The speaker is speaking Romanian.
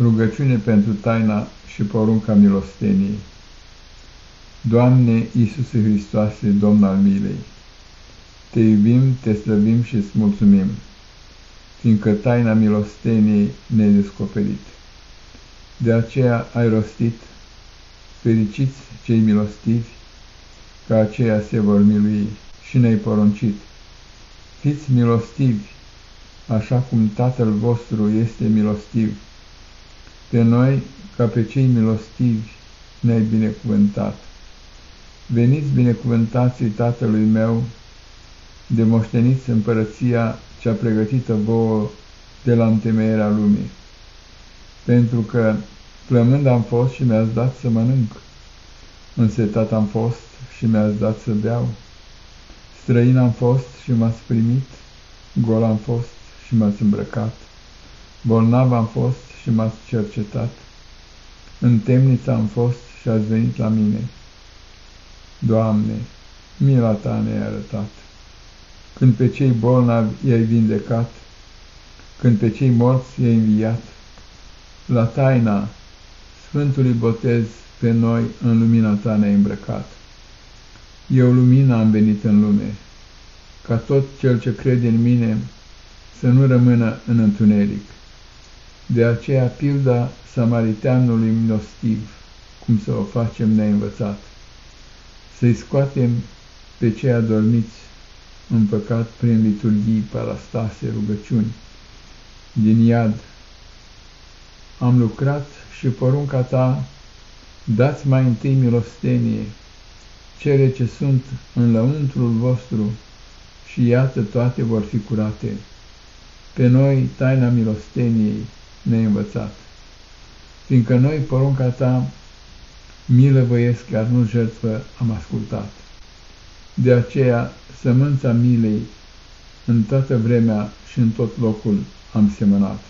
Rugăciune pentru taina și porunca milosteniei. Doamne Iisuse Hristoase, Domn al milei, Te iubim, Te slăbim și îți mulțumim, fiindcă taina milosteniei ne-ai descoperit. De aceea ai rostit, fericiți cei milostivi, că aceia se vor milui și ne-ai poruncit. Fiți milostivi, așa cum Tatăl vostru este milostiv pe noi, ca pe cei milostivi, ne-ai binecuvântat. Veniți binecuvântații Tatălui meu, de moșteniți împărăția cea pregătită vouă de la întemeierea lumii. Pentru că plămând am fost și mi-ați dat să mănânc, însetat am fost și mi-ați dat să beau, străin am fost și m-ați primit, gol am fost și m-ați îmbrăcat, bolnav am fost și m-ați cercetat. În temniță am fost și ați venit la mine. Doamne, mila Ta ne-ai arătat. Când pe cei bolnavi i-ai vindecat, când pe cei morți i-ai înviat, la taina Sfântului Botez pe noi în lumina Ta ne-ai îmbrăcat. Eu lumina am venit în lume, ca tot cel ce crede în mine să nu rămână în întuneric. De aceea pilda samariteanului milostiv, cum să o facem neînvățat, să-i scoatem pe cei adormiți în păcat prin liturghii, parastase, rugăciuni, din iad. Am lucrat și porunca ta, dați mai întâi milostenie, cele ce sunt în lăuntrul vostru și iată toate vor fi curate. Pe noi taina milosteniei, ne-ai învățat. Fiindcă noi, porunca ta, milă voiesc, chiar nu jertfă, am ascultat. De aceea, sămânța milei, în toată vremea și în tot locul am semănat.